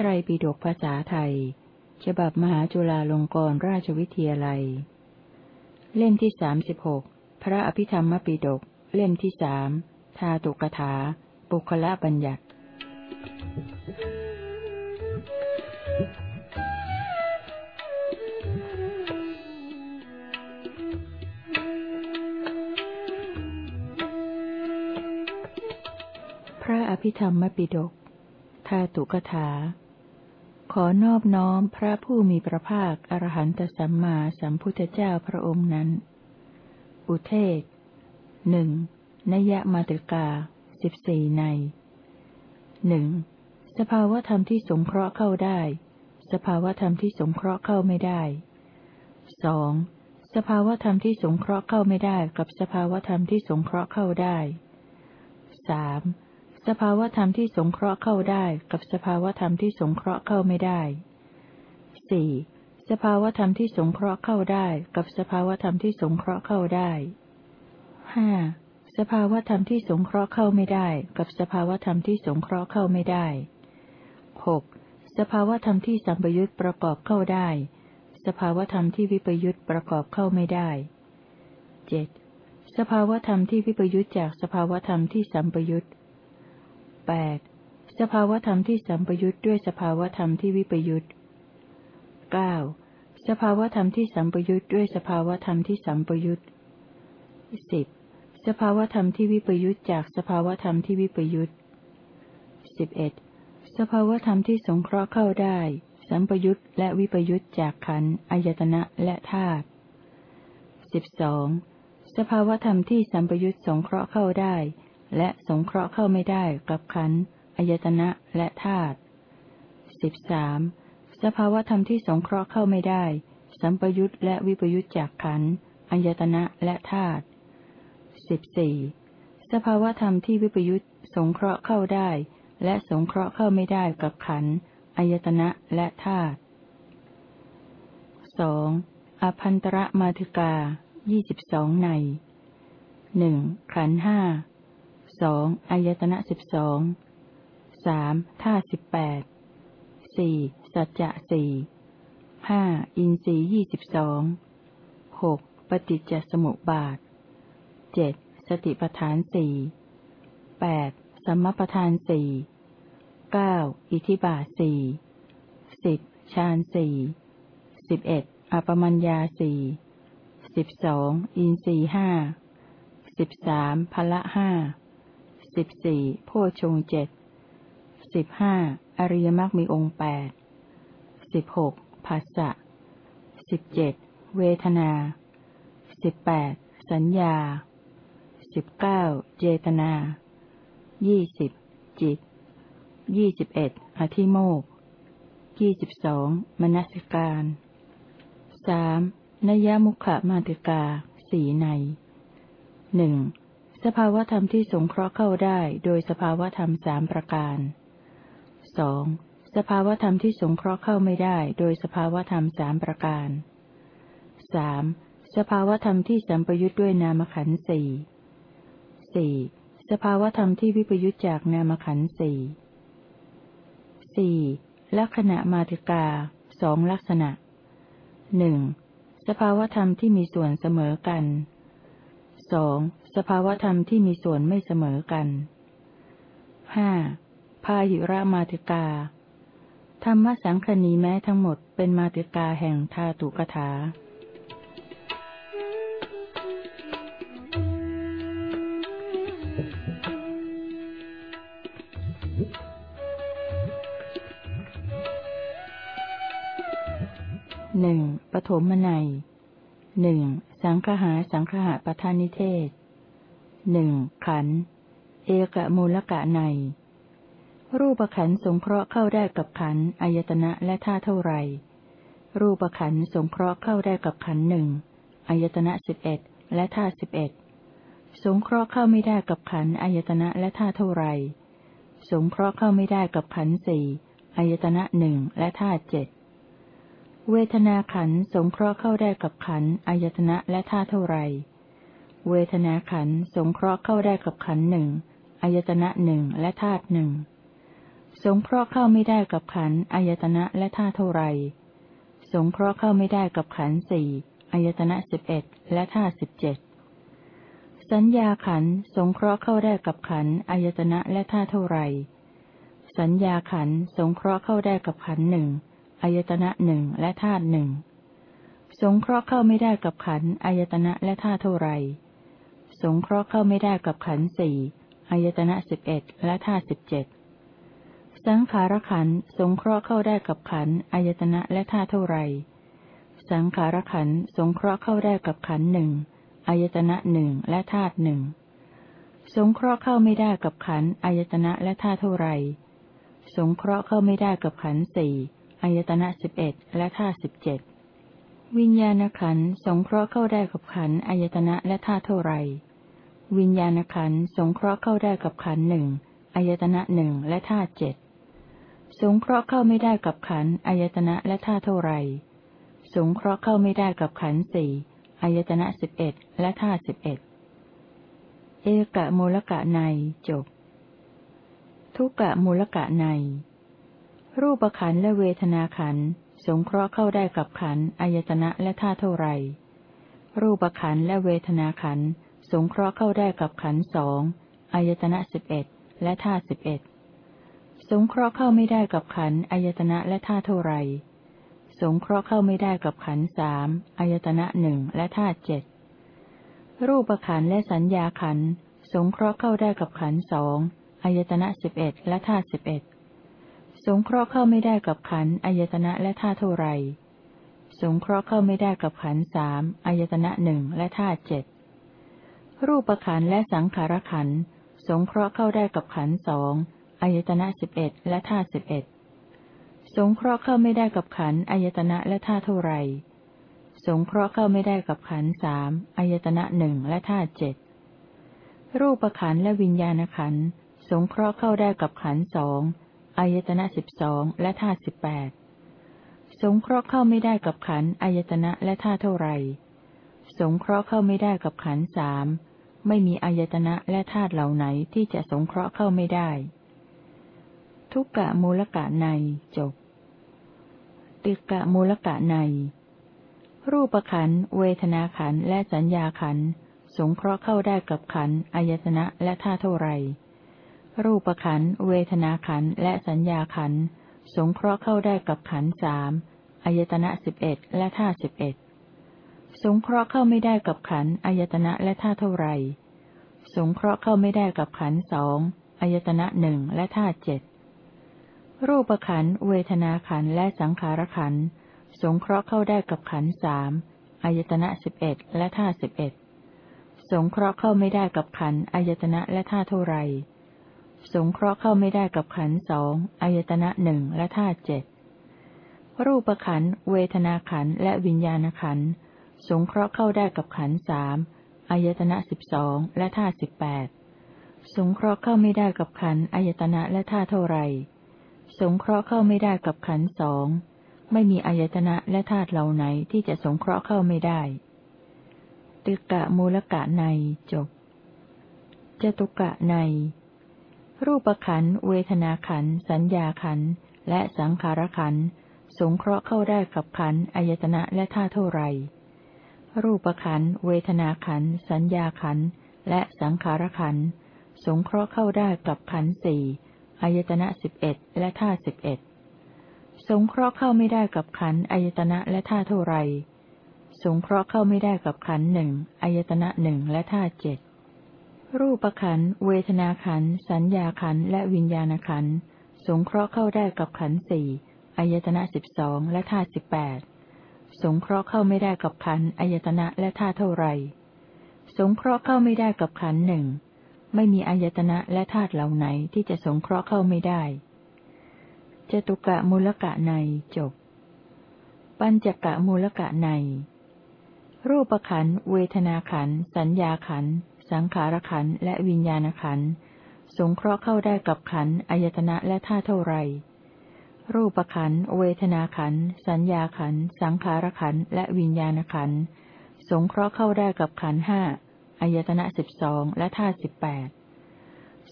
ไตรปิฎกภาษาไทย ฉบับมหาจุฬาลงกรณราชวิทยาลัย เล่มที่สามสิบหกพระอภิธรรมปิฎกเล่มที่สามทาตุกถา ปุคละบัญญัติ พระอภิธรรมปิฎกทาตุกถา ขอนอบน้อมพระผู้มีพระภาคอรหันตสัมมาสัมพุทธเจ้าพระองค์นั้น อุเทศหนึ่งนยมาตริกาสิบสี่ในหนึ่งสภาวธรรมที่สงเคราะห์เข้าได้ สภาวธรรมที่สงเคราะห์เข้าไม่ได้สองสภาวธรรมที่สงเคราะห์เข้าไม่ได้กับสภาวธรรมที่สงเคราะห์เข้าได้สาม สภาวธรรมที่สงเคราะห์เข้าได้กับสภาวธรรมที่สงเคราะห์เข้าไม่ได้สี่สภาวธรรมที่สงเคราะห์เข้าได้กับสภาวธรรมที่สงเคราะห์เข้าได้ห้าสภาวธรรมที่สงเคราะห์เข้าไม่ได้กับสภาวธรรมที่สงเคราะห์เข้าไม่ได้หกสภาวธรรมที่สัมปยุตประกอบเข้าได้ สภาวธรรมที่วิปยุตประกอบเข้าไม่ได้เจ็ดสภาวธรรมที่วิปยุตจากสภาวธรรมที่สัมปยุต แปดสภาวธรรมที่สัมปยุตด้วยสภาวธรรมที่วิปยุตเก้าสภาวธรรมที่สัมปยุตด้วยสภาวธรรมที่สัมปยุตสิบสภาวธรรมที่วิปยุตจากสภาวธรรมที่วิปยุตสิบเอ็ดสภาวธรรมที่สงเคราะห์เข้าได้ สัมปยุตและวิปยุตจากขันธ์อายตนะและธาตุสิบสองสภาวธรรมที่สัมปยุตสงเคราะห์เข้าได้ และสงเคราะห์เข้าไม่ได้กับขันธ์อายตนะและธาตุสิบสามสภาวธรรมที่สงเคราะห์เข้าไม่ได้ สัมปยุตและวิปยุตจากขันธ์อายตนะและธาตุสิบสี่สภาวธรรมที่วิปยุตสงเคราะห์เข้าได้ และสงเคราะห์เข้าไม่ได้กับขันธ์อายตนะและธาตุสองอภันตระมาติกายี่สิบสองในหนึ่งขันห้า สองอายตนะสิบสองสามท่าสิบแปดสี่สัจจะสี่ห้าอินทรียี่สิบสองหกปฏิจจสมุปบาทเจ็ดสติปทานสี่แปดสัมมปทานสี่เก้าอิทิบาสี่สิบฌานสี่สิบเอ็ดอปมัญญาสี่สิบสองอินสีห้าสิบสามพละห้า สิบสี่โพชงเจ็ดสิบห้าอริยมรรคมีองค์แปดสิบหกภาษะสิบเจ็ดเวทนาสิบแปดสัญญาสิบเก้าเจตนายี่สิบจิตยี่สิบเอ็ดอธิโมกยี่สิบสองมนสิการสามนยมุขมาติกาสีในหนึ่ง สภาวธรรมที่สงเคราะห์เข้าได้โดยสภาวธรรมสามประการสองสภาวธรรมที่สงเคราะห์เข้าไม่ได้โดยสภาวธรรมสามประการสามสภาวธรรมที่สัมปยุทธ์ด้วยนามขันธ์สี่สี่สภาวธรรมที่วิปยุจจากนามขันสี่สี่ลักษณะมาติกาสองลักษณะหนึ่งสภาวธรรมที่มีส่วนเสมอกันสองสภาวธรรมที่มีส่วนไม่เสมอกันห้าพาหิระมาติกา ธรรมสังคณีแม้ทั้งหมดเป็นมาติกาแห่งธาตุกถาหนึ่งปฐมนัยหนึ่งสังคหาสังคหะปทานิเทศ หนึ่งขัน เอกมูลกะใน รูปขันสงเคราะห์เข้าได้กับขันอายตนะและท่าเท่าไร รูปขันสงเคราะห์เข้าได้กับขันหนึ่งอายตนะสิบเอ็ดและท่าสิบเอ็ดสงเคราะห์เข้าไม่ได้กับขันอายตนะและท่าเท่าไร สงเคราะห์เข้าไม่ได้กับขันสี่อายตนะหนึ่งและท่าเจ็ดเวทนาขันสงเคราะห์เข้าได้กับขันอายตนะและท่าเท่าไร เวทนาขันสงเคราะห์เข้าได้กับขันหนึ่งอายตนะหนึ่งและธาตุหนึ่งสงเคราะห์เข้าไม่ได้กับขันอายตนะและธาตุเท่าไรสงเคราะห์เข้าไม่ได้กับขันสี่อายตนะสิบเอ็ดและธาตุสิบเจ็ดสัญญาขันสงเคราะห์เข้าได้กับขันอายตนะและธาตุเท่าไรสัญญาขันสงเคราะห์เข้าได้กับขันหนึ่งอายตนะหนึ่งและธาตุหนึ่งสงเคราะห์เข้าไม่ได้กับขันอายตนะและธาตุเท่าไร สงเคราะห์เข้าไม่ได้กับขันสี่อายตนะสิบเอ็ดและธาตุสิบเจ็ดสังขารขันสงเคราะห์เข้าได้กับขันอายตนะและธาตุเท่าไร สังขารขันสงเคราะห์เข้าได้กับขันหนึ่งอายตนะหนึ่งและธาตุหนึ่งสงเคราะห์เข้าไม่ได้กับขันอายตนะและธาตุเท่าไร สงเคราะห์เข้าไม่ได้กับขันสี่อายตนะสิบเอ็ดและธาตุสิบเจ็ดวิญญาณขันสงเคราะห์เข้าได้กับขันอายตนะและธาตุเท่าไร วิญญาณขันสงเคราะห์เข้าได้กับขันหนึ่งอายตนะหนึ่งและธาตุเจ็ดสงเคราะห์เข้าไม่ได้กับขันอายตนะและธาตุเท่าไรสงเคราะห์เข้าไม่ได้กับขันสี่อายตนะสิบเอ็ดและธาตุสิบเอ็ดเอกะมูลกะในจบ ทุกกะมูลกะใน รูปขันและเวทนาขันสงเคราะห์เข้าได้กับขันอายตนะและธาตุเท่าไรรูปขันและเวทนาขัน สงเคราะห์เข้าได้กับขันสองอายตนะสิบเอ็ดและธาสิบเอ็ดสงเคราะห์เข้าไม่ได้กับขันอายตนะและธาเท่าไรสงเคราะห์เข้าไม่ได้กับขันสามอายตนะหนึ่งและธาเจ็ดรูปขันและสัญญาขันสงเคราะห์เข้าได้กับขันสองอายตนะสิบเอ็ดและธาสิบเอ็ดสงเคราะห์เข้าไม่ได้กับขันอายตนะและธาเท่าไรสงเคราะห์เข้าไม่ได้กับขันสามอายตนะหนึ่งและธาเจ็ด รูปขันและสังขารขันสงเคราะห์เข้าได้กับขันสองอายตนะสิบเอ็ดและธาตุสิบเอ็ดสงเคราะห์เข้าไม่ได้กับขันอายตนะและธาตุเท่าไรสงเคราะห์เข้าไม่ได้กับขันสามอายตนะหนึ่งและธาตุเจ็ดรูปขันและวิญญาณขันสงเคราะห์เข้าได้กับขันสองอายตนะสิบสองและธาตุสิบแปดสงเคราะห์เข้าไม่ได้กับขันอายตนะและธาตุเท่าไรสงเคราะห์เข้าไม่ได้กับขันสาม ไม่มีอายตนะและธาตุเหล่าไหนที่จะสงเคราะห์เข้าไม่ได้ ทุกกะมูลกะในจบ ติกะมูลกะใน รูปขัน เวทนาขัน และสัญญาขัน สงเคราะห์เข้าได้กับขัน อายตนะและท่าเท่าไร รูปขัน เวทนาขัน และสัญญาขัน สงเคราะห์เข้าได้กับขันสามอายตนะสิบเอ็ดและท่าสิบเอ็ด สงเคราะห์เข้าไม่ได้กับขันอายตนะและท่าเท่าไร สงเคราะห์เข้าไม่ได้กับขันสองอายตนะหนึ่งและท่าเจ็ดรูปขันเวทนาขันและสังขารขันสงเคราะห์เข้าได้กับขันสามอายตนะสิบเอ็ดและท่าสิบเอ็ดสงเคราะห์เข้าไม่ได้กับขันอายตนะและท่าเท่าไร สงเคราะห์เข้าไม่ได้กับขันสองอายตนะหนึ่งและท่าเจ็ดรูปขันเวทนาขันและวิญญาณขัน สงเคราะห์เข้าได้กับขันสามอายตนะสิบสองและท่าสิบแปดสงเคราะห์เข้าไม่ได้กับขันอายตนะและท่าเท่าไรสงเคราะห์เข้าไม่ได้กับขันสองไม่มีอายตนะและธาตุเหล่าไหนที่จะสงเคราะห์เข้าไม่ได้ตึกะมูลกะในจบจตุกะใน รูปขันเวทนาขันสัญญาขันและสังขารขันสงเคราะห์เข้าได้กับขันอายตนะและธาตุเท่าไร รูปขันเวทนาขันสัญญาขันและสังขารขันสงเคราะห์เข้าได้กับขันสี่อายตนะสิบเอ็ดและท่าสิบเอ็ดสงเคราะห์เข้าไม่ได้กับขันอายตนะและท่าเท่าไรสงเคราะห์เข้าไม่ได้กับขันหนึ่งอายตนะหนึ่งและท่าเจ็ดรูปขันเวทนาขันสัญญาขันและวิญญาณขันสงเคราะห์เข้าได้กับขันสี่อายตนะสิบสองและท่าสิบแปด สงเคราะห์เข้าไม่ได้กับขันอายตนะและท่าเท่าไร สงเคราะห์เข้าไม่ได้กับขันหนึ่ง ไม่มีอายตนะและธาตุเหล่าไหนที่จะสงเคราะห์เข้าไม่ได้ จตุกะมูลกะในจบ ปัญจกะมูลกะใน รูปขัน เวทนาขัน สัญญาขัน สังขารขัน และวิญญาณขัน สงเคราะห์เข้าได้กับขันอายตนะและธาตุเท่าไร รูปขันเวทนาขันสัญญาขันสังขารขันและวิญญาณขันสงเคราะห์เข้าได้กับขันห้าอายตนะสิบสองและธาตุสิบแปด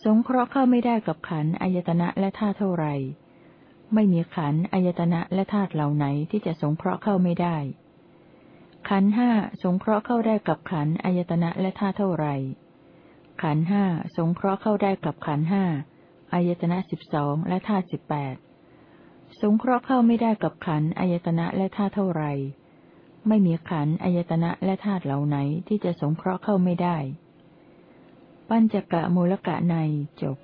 สงเคราะห์เข้าไม่ได้กับขันอายตนะและธาตุเท่าไรไม่มีขันอายตนะและธาตุเหล่าไหนที่จะสงเคราะห์เข้าไม่ได้ ขันห้าสงเคราะห์เข้าได้กับขันอายตนะและธาตุเท่าไรขันห้าสงเคราะห์เข้าได้กับขันห้าอายตนะสิบสองและธาตุสิบแปด สงเคราะห์เข้าไม่ได้กับขันอายตนะและธาตุเท่าไร ไม่มีขันอายตนะและธาตุเหล่าไหนที่จะสงเคราะห์เข้าไม่ได้ ปัญจกะมูลกะในจบ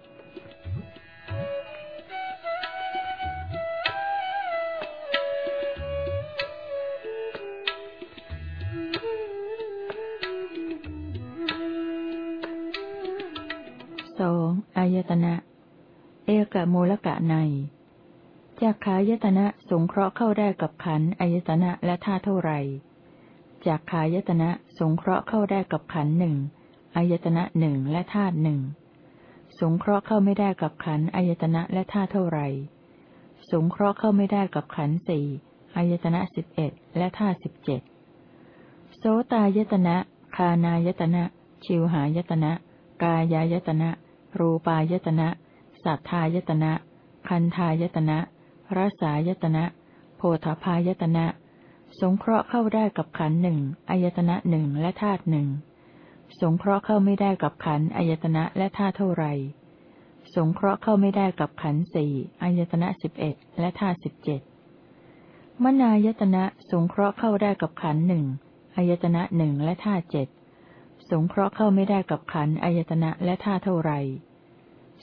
สองอายตนะ เอกะมูลกะใน จากขายตนะสงเคราะห์เข้าได้กับขันอายตนะและธาตุเท่าไรจากขายตนะสงเคราะห์เข้าได้กับขันหนึ่งอายตนะหนึ่งและธาตุหนึ่งสงเคราะห์เข้าไม่ได้กับขันอายตนะและธาตุเท่าไรสงเคราะห์เข้าไม่ได้กับขันสี่อายตนะสิบเอ็ดและธาตุสิบเจ็ดโสตายตนะ คานายตนะ ชิวหายตนะ กายายตนะ รูปายตนะ สัทธายตนะ คันธายตนะ รสายตนะ โพธพายตนะ สงเคราะห์เข้าได้กับขันหนึ่งอายตนะหนึ่งและธาตุหนึ่งสงเคราะห์เข้าไม่ได้กับขันอายตนะและธาตุเท่าไรสงเคราะห์เข้าไม่ได้กับขันสี่อายตนะสิบเอ็ดและธาตุสิบเจ็ดมนายตนะสงเคราะห์เข้าได้กับขันหนึ่งอายตนะหนึ่งและธาตุเจ็ดสงเคราะห์เข้าไม่ได้กับขันอายตนะและธาตุเท่าไร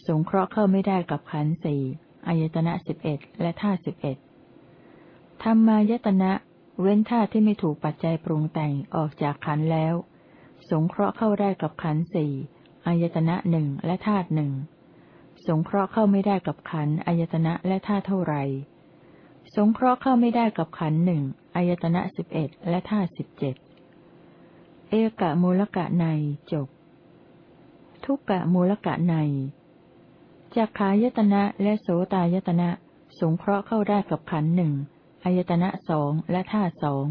สงเคราะห์เข้าไม่ได้กับขันสี่ อายตนะสิบเอ็ดและธาตุสิบเอ็ดธรรมายตนะเว้นธาตุที่ไม่ถูกปัจจัยปรุงแต่งออกจากขันแล้ว สงเคราะห์เข้าได้กับขันสี่อายตนะหนึ่งและธาตุหนึ่งสงเคราะห์เข้าไม่ได้กับขันอายตนะและธาตุเท่าไรสงเคราะห์เข้าไม่ได้กับขันหนึ่งอายตนะสิบเอ็ดและธาตุสิบเจ็ดเอกะมูลกะในจบ ทุกกะมูลกะใน จากขายตนะและโสตายตนะ สงเคราะห์เข้าได้กับขันหนึ่งอายตนะสองและธาสอง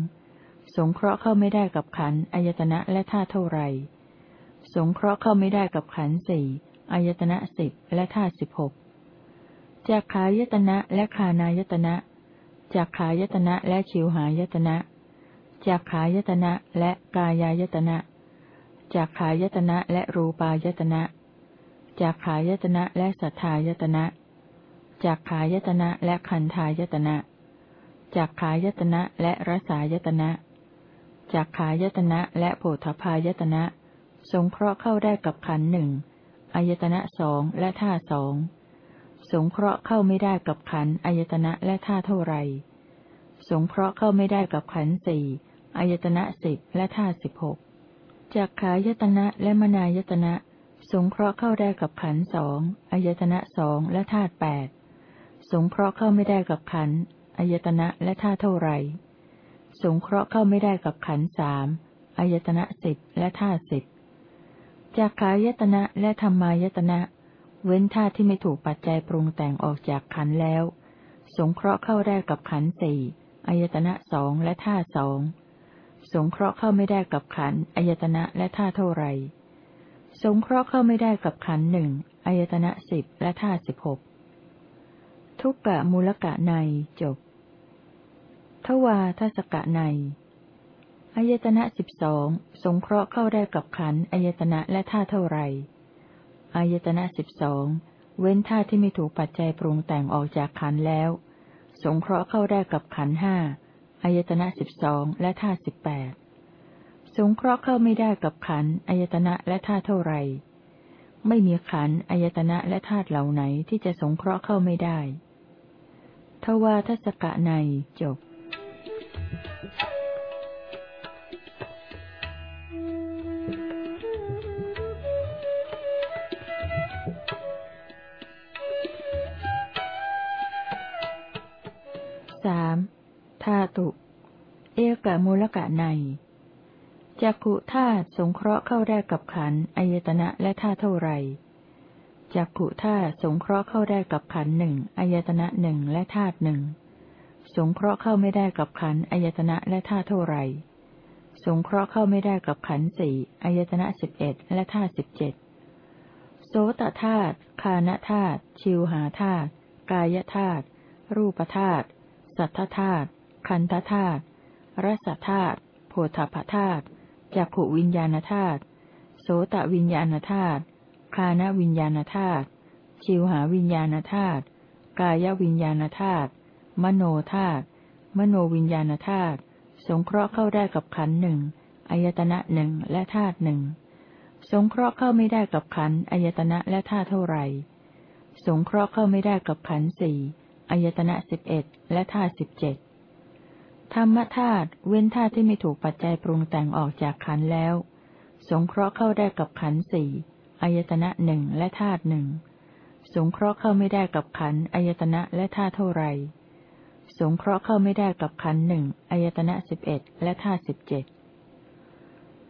สงเคราะห์เข้าไม่ได้กับขันอายตนะและธาเท่าไรสงเคราะห์เข้าไม่ได้กับขันสี่อายตนะสิบและธาสิบหกจากขายตนะและคานายตนะจากขายตนะและชิวหายตนะจากขายตนะและกายายตนะจากขายตนะและรูปายตนะ จากขายตนะและสัทธายตนะ จากขายตนะและคันธายตนะ จากขายตนะและรสายตนะ จากขายตนะและโผฏพายตนะ สงเคราะห์เข้าได้กับขันหนึ่งอายตนะสองและท่าสอง สงเคราะห์เข้าไม่ได้กับขันอายตนะและท่าเท่าไร สงเคราะห์เข้าไม่ได้กับขันสี่อายตนะสิบและท่าสิบหกจากขายตนะและมนายตนะ สงเคราะห์เข้าได้กับขันสองอายตนะสองและธาตุแปดสงเคราะห์เข้าไม่ได้กับขันอายตนะและธาตุเท่าไรสงเคราะห์เข้าไม่ได้กับขันสามอายตนะสิบและธาตุสิบจากขายตนะและธรรมายตนะ เว้นธาตุที่ไม่ถูกปัจจัยปรุงแต่งออกจากขันแล้ว สงเคราะห์เข้าได้กับขันสี่อายตนะสองและธาตุสองสงเคราะห์เข้าไม่ได้กับขันอายตนะและธาตุเท่าไร สงเคราะห์เข้าไม่ได้กับขันหนึ่งอายตนะสิบและธาตุสิบหกทุกกะมูลกะในจบทวาทัศกะในอายตนะสิบสองสงเคราะห์เข้าได้กับขันอายตนะและธาเท่าไรอายตนะสิบสองเว้นธาที่ไม่ถูกปัจจัยปรุงแต่งออกจากขันแล้ว สงเคราะห์เข้าได้กับขันห้าอายตนะสิบสองและธาสิบแปด สงเคราะห์เข้าไม่ได้กับขันอายตนะและธาตุเท่าไรไม่มีขันอายตนะและธาตุเหล่าไหนที่จะสงเคราะห์เข้าไม่ได้ ทว่าทศกะในจบสามธาตุ เอกมูลกะใน จักขุธาตุสงเคราะห์เข้าได้กับขันอายตนะและธาตุเท่าไรจักขุธาตุสงเคราะห์เข้าได้กับขันหนึ่งอายตนะหนึ่งและธาตุหนึ่งสงเคราะห์เข้าไม่ได้กับขันอายตนะและธาตุเท่าไรสงเคราะห์เข้าไม่ได้กับขันสี่อายตนะสิบเอ็ดและธาตุสิบเจ็ดโสตธาตุคานธาตุชิวหาธาตุกายธาตุรูปธาตุสัทธธาตุคันธธาตุรสธาตุโพธพธาตุ จักขวิญญาณธาตุโสตวิญญาณธาตุคานวิญญาณธาตุชิวหาวิญญาณธาตุกายวิญญาณธาตุมโนธาตุมโนวิญญาณธาตุสงเคราะห์เข้าได้กับขันหนึ่งอายตนะหนึ่งและธาตุหนึ่งสงเคราะห์เข้าไม่ได้กับขันอายตนะและธาตุเท่าไรสงเคราะห์เข้าไม่ได้กับขันสี่อายตนะสิบเอ็ดและธาตุสิบเจ็ด ธรรมธาตุเว้นธาตุที่ไม่ถูกปัจจัยปรุงแต่งออกจากขันแล้ว สงเคราะห์เข้าได้กับขันสี่อายตนะหนึ่งและธาตุหนึ่งสงเคราะห์เข้าไม่ได้กับขันอายตนะและธาตุเท่าไรสงเคราะห์เข้าไม่ได้กับขันหนึ่งอายตนะสิบเอ็ดและธาตุสิบเจ็ด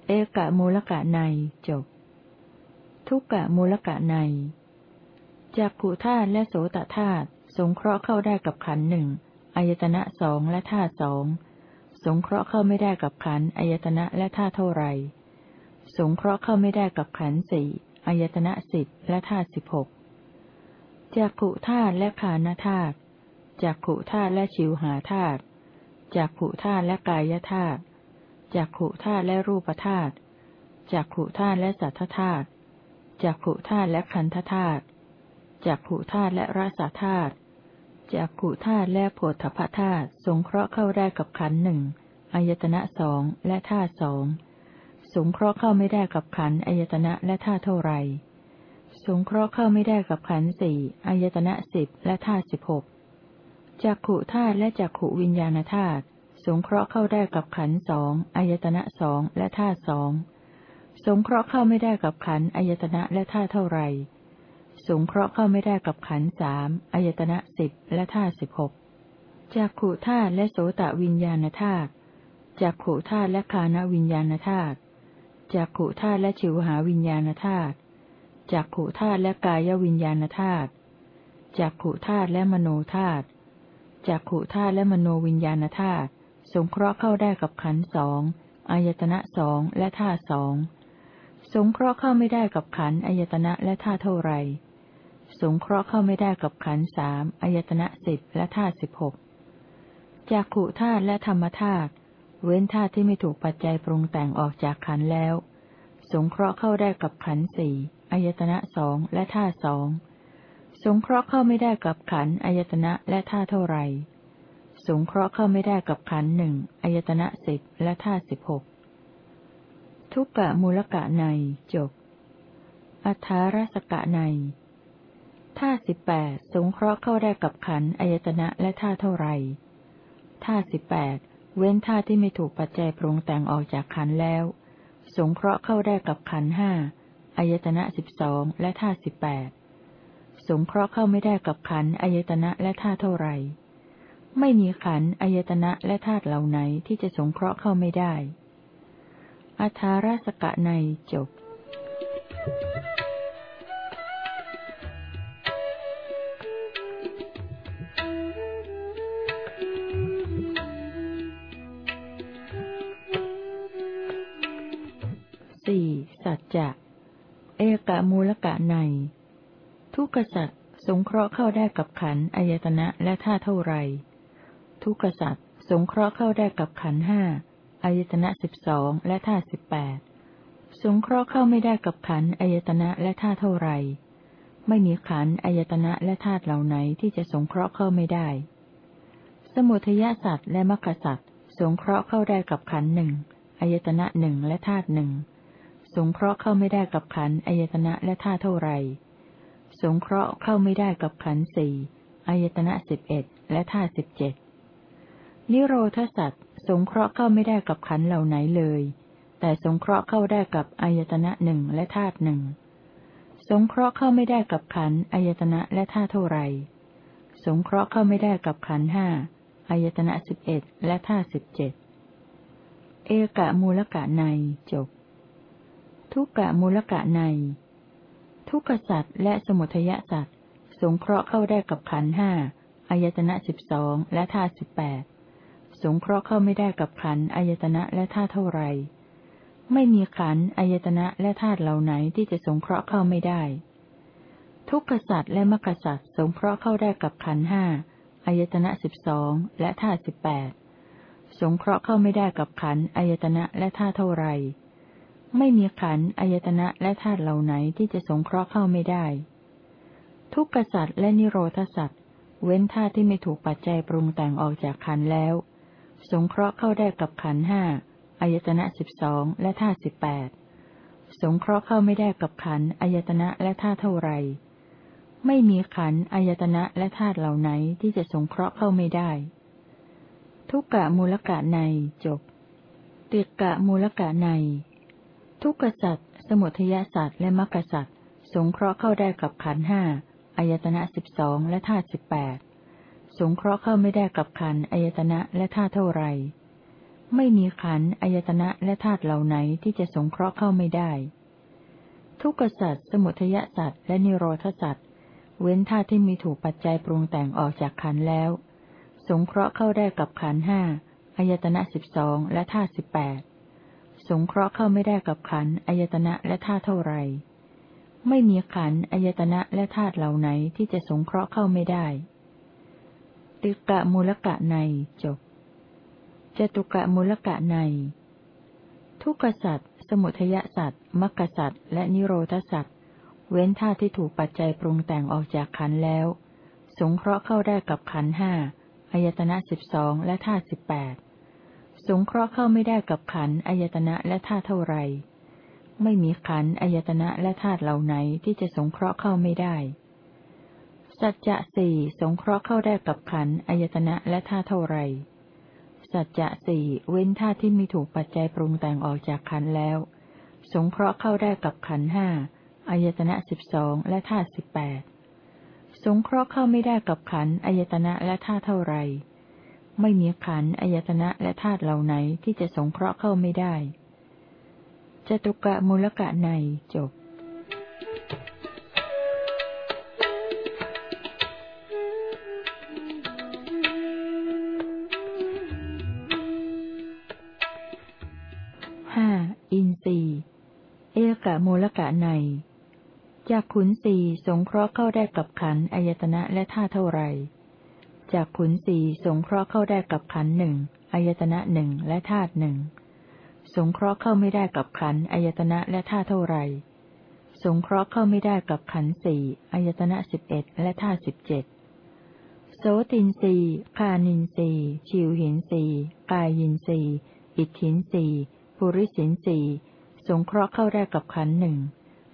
เอกะมูลกะในจบ ทุกกะมูลกะในจากขุธาตุและโสตธาตุสงเคราะห์เข้าได้กับขันหนึ่ง อายตนะสองและธาตุสอง สงเคราะห์เข้าไม่ได้กับขันอายตนะและธาตุเท่าไร สงเคราะห์เข้าไม่ได้กับขันสี่อายตนะสิบและธาตุสิบหกจากขุธาตุและขานธาตุจากขุธาตุและชิวหาธาตุจากขุธาตุและกายธาตุจากขุธาตุและรูปธาตุจากขุธาตุและสัทธาตุจากขุธาตุและคันธธาตุจากขุธาตุและรสธาตุ จากขุธาตุและโพธพธาตุสงเคราะห์เข้าได้กับขันหนึ่งอายตนะสองและธาตุสองสงเคราะห์เข้าไม่ได้กับขันอายตนะและธาตุเท่าไรสงเคราะห์เข้าไม่ได้กับขันสี่อายตนะสิบและธาตุสิบหกจากขุธาตุและจากขุวิญญาณธาตุสงเคราะห์เข้าได้กับขันสองอายตนะสองและธาตุสองสงเคราะห์เข้าไม่ได้กับขันอายตนะและธาตุเท่าไร สงเคราะห์เข้าไม่ได้กับขันสามอายตนะสิบและธาตุสิบหกจากขุธาตุและโสตวิญญาณธาตุจากขุธาตุและคานวิญญาณธาตุจากขุธาตุและชิวหาวิญญาณธาตุจากขุธาตุและกายวิญญาณธาตุจากขุธาตุและมโนธาตุจากขุธาตุและมโนวิญญาณธาตุสงเคราะห์เข้าได้กับขันสองอายตนะสองและธาตุสองสงเคราะห์เข้าไม่ได้กับขันอายตนะและธาตุเท่าไร สงเคราะห์เข้าไม่ได้กับขันสามอายตนะสิบและธาตุสิบหกจากขุธาตุและธรรมธาตุเว้นธาตุที่ไม่ถูกปัจจัยปรุงแต่งออกจากขันแล้ว สงเคราะห์เข้าได้กับขันสี่อายตนะสองและธาตุสองสงเคราะห์เข้าไม่ได้กับขันอายตนะและธาตุเท่าไรสงเคราะห์เข้าไม่ได้กับขันหนึ่งอายตนะสิบและธาตุสิบหกทุกกะมูลกะในจบอัทารสกะใน ธาตุสิบแปดสงเคราะห์เข้าได้กับขันอายตนะและธาตุเท่าไรธาตุสิบแปดเว้นธาตุที่ไม่ถูกปัจจัยปรุงแต่งออกจากขันแล้ว สงเคราะห์เข้าได้กับขันห้าอายตนะสิบสองและธาตุสิบแปดสงเคราะห์เข้าไม่ได้กับขันอายตนะและธาตุเท่าไรไม่มีขันอายตนะและธาตุเหล่าไหนที่จะสงเคราะห์เข้าไม่ได้อัธาราสกะในจบสี่ ทุกษัตริย์สงเคราะห์เข้าได้กับขันอายตนะและท่าเท่าไร ทุกษัตริย์สงเคราะห์เข้าได้กับขันห้าอายตนะสิบสองและท่าสิบแปดสงเคราะห์เข้าไม่ได้กับขันอายตนะและท่าเท่าไร ไม่มีขันอายตนะและธาตุเหล่าไหนที่จะสงเคราะห์เข้าไม่ได้ สมุทยสัตว์และมรรคสัตว์สงเคราะห์เข้าได้กับขันหนึ่งอายตนะหนึ่งและธาตุหนึ่งสงเคราะห์เข้าไม่ได้กับขันอายตนะและธาตุเท่าไร สงเคราะห์เข้าไม่ได้กับขันสี่อายตนะสิบเอ็ดและธาตุสิบเจ็ดนิโรธสัตว์สงเคราะห์เข้าไม่ได้กับขันเหล่าไหนเลย แต่สงเคราะห์เข้าได้กับอายตนะหนึ่งและธาตุหนึ่งสงเคราะห์เข้าไม่ได้กับขันอายตนะและธาตุเท่าไรสงเคราะห์เข้าไม่ได้กับขันห้าอายตนะสิบเอ็ดและธาตุสิบเจ็ดเอกะมูลกะในจบ ทุกกะมูลกะใน ทุกขสัตว์และสมุทยสัตว์สงเคราะห์เข้าได้กับขันห้าอายตนะสิบสองและธาตุสิบแปดสงเคราะห์เข้าไม่ได้กับขันอายตนะและธาตุเท่าไร ไม่มีขันอายตนะและธาตุเหล่าไหนที่จะสงเคราะห์เข้าไม่ได้ ทุกขสัตว์และมรรคสัตว์สงเคราะห์เข้าได้กับขันห้าอายตนะสิบสองและธาตุสิบแปดสงเคราะห์เข้าไม่ได้กับขันอายตนะและธาตุเท่าไร ไม่มีขันอายตนะและธาตุเหล่าไหนที่จะสงเคราะห์เข้าไม่ได้ ทุกขสัตว์และนิโรธสัตว์เว้นธาตุที่ไม่ถูกปัจจัยปรุงแต่งออกจากขันแล้ว สงเคราะห์เข้าได้กับขันห้าอายตนะสิบสองและธาตุสิบแปดสงเคราะห์เข้าไม่ได้กับขันอายตนะและธาตุเท่าไร ไม่มีขันอายตนะและธาตุเหล่าไหนที่จะสงเคราะห์เข้าไม่ได้ ทุกกะมูลกะในจบติกะมูลกะใน ทุกขสัตว์สมุทยสัตว์และมรรคสัตว์สงเคราะห์เข้าได้กับขันห้าอายตนะสิบสองและธาตุสิบแปดสงเคราะห์เข้าไม่ได้กับขันอายตนะและธาตุเท่าไร ไม่มีขันอายตนะและธาตุเหล่าไหนที่จะสงเคราะห์เข้าไม่ได้ ทุกขสัตว์สมุทยสัตว์และนิโรธสัตว์เว้นธาตุที่มีถูกปัจจัยปรุงแต่งออกจากขันแล้ว สงเคราะห์เข้าได้กับขันห้าอายตนะสิบสองและธาตุสิบแปด สงเคราะห์เข้าไม่ได้กับขันอายตนะและธาตุเท่าไรไม่มีขันอายตนะและธาตุเหล่าไหนที่จะสงเคราะห์เข้าไม่ได้ ติกะมูลกะในจบจตุกะมูลกะใน ทุกขสัตว์สมุทยสัตว์มรรคสัตว์และนิโรธสัตว์เว้นธาตุที่ถูกปัจจัยปรุงแต่งออกจากขันแล้ว สงเคราะห์เข้าได้กับขันห้าอายตนะสิบสองและธาตุสิบแปด สงเคราะห์เข้าไม่ได้กับขันอายตนะและธาตุเท่าไร ไม่มีขันอายตนะและธาตุเหล่าไหนที่จะสงเคราะห์เข้าไม่ได้ สัจจะสี่สงเคราะห์เข้าได้กับขันอายตนะและธาตุเท่าไร สัจจะสี่เว้นธาตุที่มีถูกปัจจัยปรุงแต่งออกจากขันแล้ว สงเคราะห์เข้าได้กับขันห้าอายตนะสิบสองและธาตุสิบแปดสงเคราะห์เข้าไม่ได้กับขันอายตนะและธาตุเท่าไร ไม่มีขันอายตนะและธาตุเหล่าไหนที่จะสงเคราะห์เข้าไม่ได้จตุกะมูลกะในจบห้าอินทรีเอกะมูลกะในจากขุนสีสงเคราะห์เข้าได้กับขันอายตนะและท่าเท่าไหร่ จากขุนสีสงเคราะห์เข้าได้กับขันหนึ่งอายตนะหนึ่งและธาตุหนึ่งสงเคราะห์เข้าไม่ได้กับขันอายตนะและท่าเท่าไรสงเคราะห์เข้าไม่ได้กับขันสี่อายตนะสิบเอ็ดและท่าสิบเจ็ดโสตินสีคานินสีชิวหินสีกายินสีอิทธินสีปุริสินสีสงเคราะห์เข้าได้กับขันหนึ่ง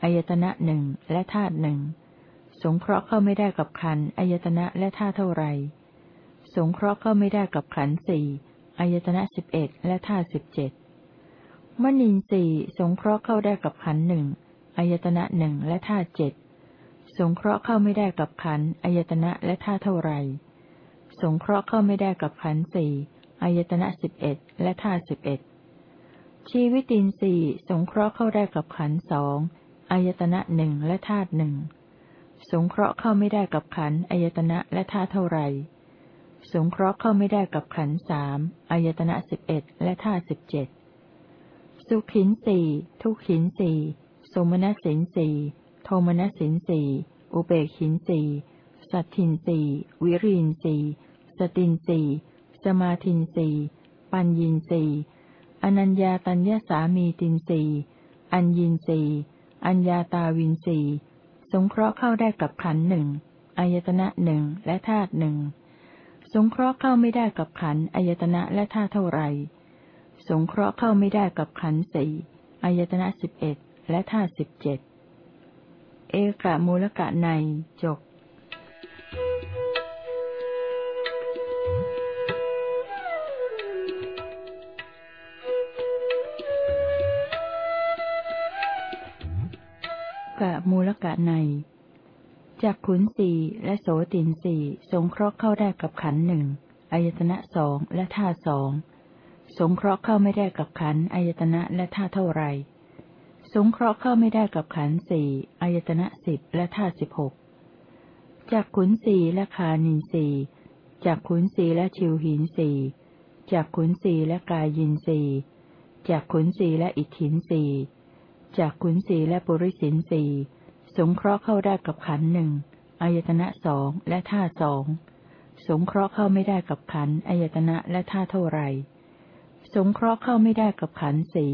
อายตนะหนึ่งและธาตุหนึ่งสงเคราะห์เข้าไม่ได้กับขันอายตนะและธาตุเท่าไร สงเคราะห์เข้าไม่ได้กับขันสี่อายตนะสิบเอ็ดและธาตุสิบเจ็ดมณีสี่สงเคราะห์เข้าได้กับขันหนึ่งอายตนะหนึ่งและธาตุเจ็ดสงเคราะห์เข้าไม่ได้กับขันอายตนะและธาตุเท่าไร สงเคราะห์เข้าไม่ได้กับขันสี่อายตนะสิบเอ็ดและธาตุสิบเอ็ดชีวิตินสี่สงเคราะห์เข้าได้กับขันสองอายตนะหนึ่งและธาตุหนึ่งสงเคราะห์เข้าไม่ได้กับขันอายตนะและธาตุเท่าไร สงเคราะห์เข้าไม่ได้กับขันสามอายตนะสิบเอ็ดและธาตุสิบเจ็ดสุขินสี่ทุกขินสี่สมณสินสี่โทมณสินสี่อุเบกขินสี่สัตทินสี่วิรินสี่สตินสี่สมาทินสี่ปัญญินสี่อนัญญาตัญญาสามีตินสี่อัญญินสี่อัญญาตาวินสีสงเคราะห์เข้าได้กับขันหนึ่งอายตนะหนึ่งและธาตุหนึ่ง สงเคราะห์เข้าไม่ได้กับขันอายตนะและธาเท่าไร สงเคราะห์เข้าไม่ได้กับขันสี่อายตนะสิบเอ็ดและธาสิบเจ็ด เอกะมูลกะในจบกะมูลกะใน จากขุนสีและโสตินสีสงเคราะห์เข้าได้กับขันหนึ่งอายตนะสองและธาสองสงเคราะห์เข้าไม่ได้กับขันอายตนะและธาเท่าไร สงเคราะห์เข้าไม่ได้กับขันสี่อายตนะสิบและธาสิบหกจากขุนสีและคานินสีจากขุนสีและชิวหินสีจากขุนสีและกายยินสีจากขุนสีและอิทธินสีจากขุนสีและปุริสินสี สงเคราะห์เข้าได้กับขันหนึ่งอายตนะสองและท่าสองสงเคราะห์เข้าไม่ได้กับขันอายตนะและท่าเท่าไร สงเคราะห์เข้าไม่ได้กับขันสี่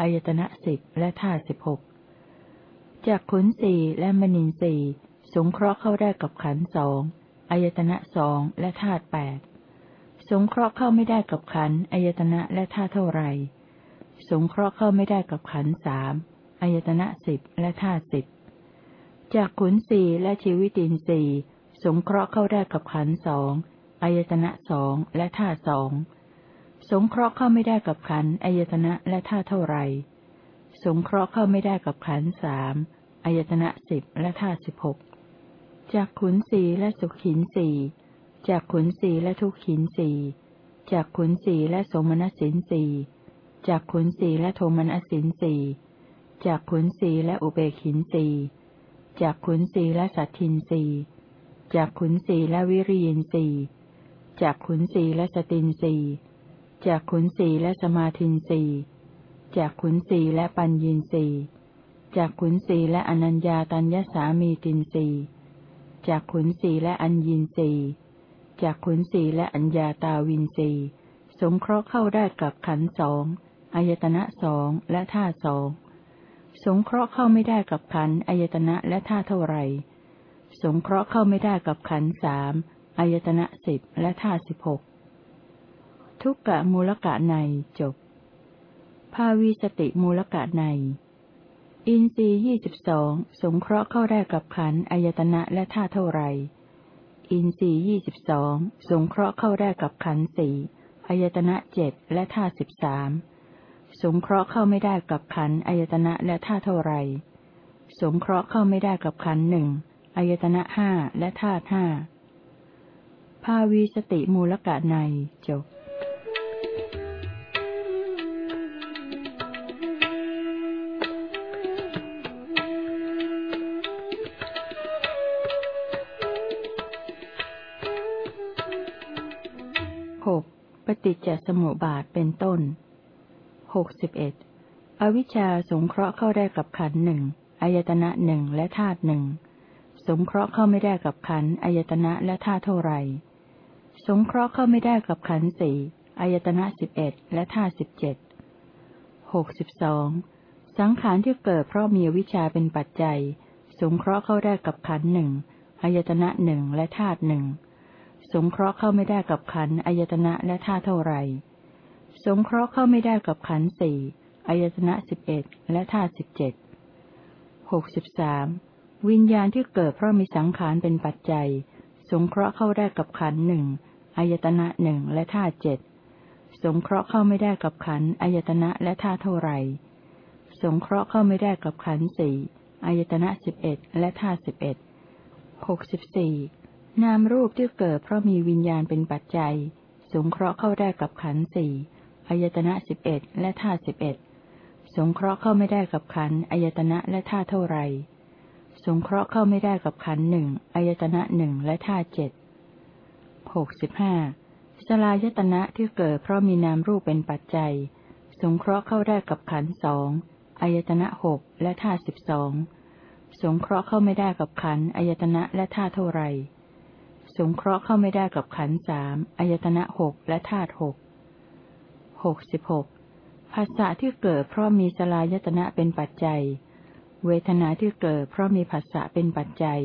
อายตนะสิบและท่าสิบหกจากขุนสี่และมณินสี่สงเคราะห์เข้าได้กับขันสองอายตนะสองและธาตุแปดสงเคราะห์เข้าไม่ได้กับขันอายตนะและธาตุเท่าไร สงเคราะห์เข้าไม่ได้กับขันสามอายตนะสิบและธาตุสิบ จากขุนสีและชีวิตินสีสงเคราะห์เข้าได้กับขันสองอายตนะสองและธาสองสงเคราะห์เข้าไม่ได้กับขันอายตนะและธาเท่าไร สงเคราะห์เข้าไม่ได้กับขันสามอายตนะสิบและธาสิบหกจากขุนสีและสุขินสีจากขุนสีและทุกขินสีจากขุนสีและสมณสินสีจากขุนสีและโทมนัสินสีจากขุนสีและอุเบกินสี จากขุนสีและสัตทินสีจากขุนสีและวิริยินสีจากขุนสีและสตินสีจากขุนสีและสมาธินสีจากขุนสีและปัญญินสีจากขุนสีและอนัญญาตัญญสามีตินสีจากขุนสีและอัญญินสีจากขุนสีและอัญญาตาวินสีสงเคราะห์เข้าได้กับขันสองอายตนะสองและท่าสอง สงเคราะห์เข้าไม่ได้กับขันอายตนะและท่าเท่าไร สงเคราะห์เข้าไม่ได้กับขันสามอายตนะสิบและท่าสิบหกทุกกะมูลกะในจบ ภาวีสติมูลกะใน อินทรียี่สิบสองสงเคราะห์เข้าได้กับขันอายตนะและท่าเท่าไร อินทรียี่สิบสองสงเคราะห์เข้าได้กับขันสี่อายตนะเจ็ดและท่าสิบสาม สงเคราะห์เข้าไม่ได้กับขันอายตนะและธาเท่าไร สงเคราะห์เข้าไม่ได้กับขันหนึ่งอายตนะห้าและธาตุห้าภาวีสติมูลกะในจบหกปฏิจจสมุปบาทเป็นต้น หกสิบเอ็ดอวิชชาสงเคราะห์เข้าได้กับขันหนึ่งอายตนะหนึ่งและธาตุหนึ่งสงเคราะห์เข้าไม่ได้กับขันอายตนะและธาตุเท่าไรสงเคราะห์เข้าไม่ได้กับขันสี่อายตนะสิบเอ็ดและธาตุสิบเจ็ดหกสิบสองสังขารที่เกิดเพราะมีวิชาเป็นปัจจัย สงเคราะห์เข้าได้กับขันหนึ่งอายตนะหนึ่งและธาตุหนึ่งสงเคราะห์เข้าไม่ได้กับขันอายตนะและธาตุเท่าไร สงเคราะห์เข้าไม่ได้กับขันสี่อายตนะสิบเอ็ดและธาตุสิบเจ็ดหกสิบสามวิญญาณที่เกิดเพราะมีสังขารเป็นปัจจัย สงเคราะห์เข้าได้กับขันหนึ่งอายตนะหนึ่งและธาตุเจ็ดสงเคราะห์เข้าไม่ได้กับขันอายตนะและธาตุเท่าไรสงเคราะห์เข้าไม่ได้กับขันสี่อายตนะสิบเอ็ดและธาตุสิบเอ็ดหกสิบสี่นามรูปที่เกิดเพราะมีวิญญาณเป็นปัจจัย สงเคราะห์เข้าได้กับขันสี่ อายตนะสิบเอ็ดและธาตุสิบเอ็ดสงเคราะห์เข้าไม่ได้กับขันอายตนะและธาตุเท่าไร สงเคราะห์เข้าไม่ได้กับขันหนึ่งอายตนะหนึ่งและธาตุเจ็ดหกสิบห้าสลายตนะที่เกิดเพราะมีนามรูปเป็นปัจจัย สงเคราะห์เข้าได้กับขันสองอายตนะหกและธาตุสิบสองสงเคราะห์เข้าไม่ได้กับขันอายตนะและธาตุเท่าไร สงเคราะห์เข้าไม่ได้กับขันสามอายตนะหกและธาตุหก หกสิบหกภาษาที่เกิดเพราะมีสลายตนะเป็นปัจจัย เวทนาที่เกิดเพราะมีภาษาเป็นปัจจัย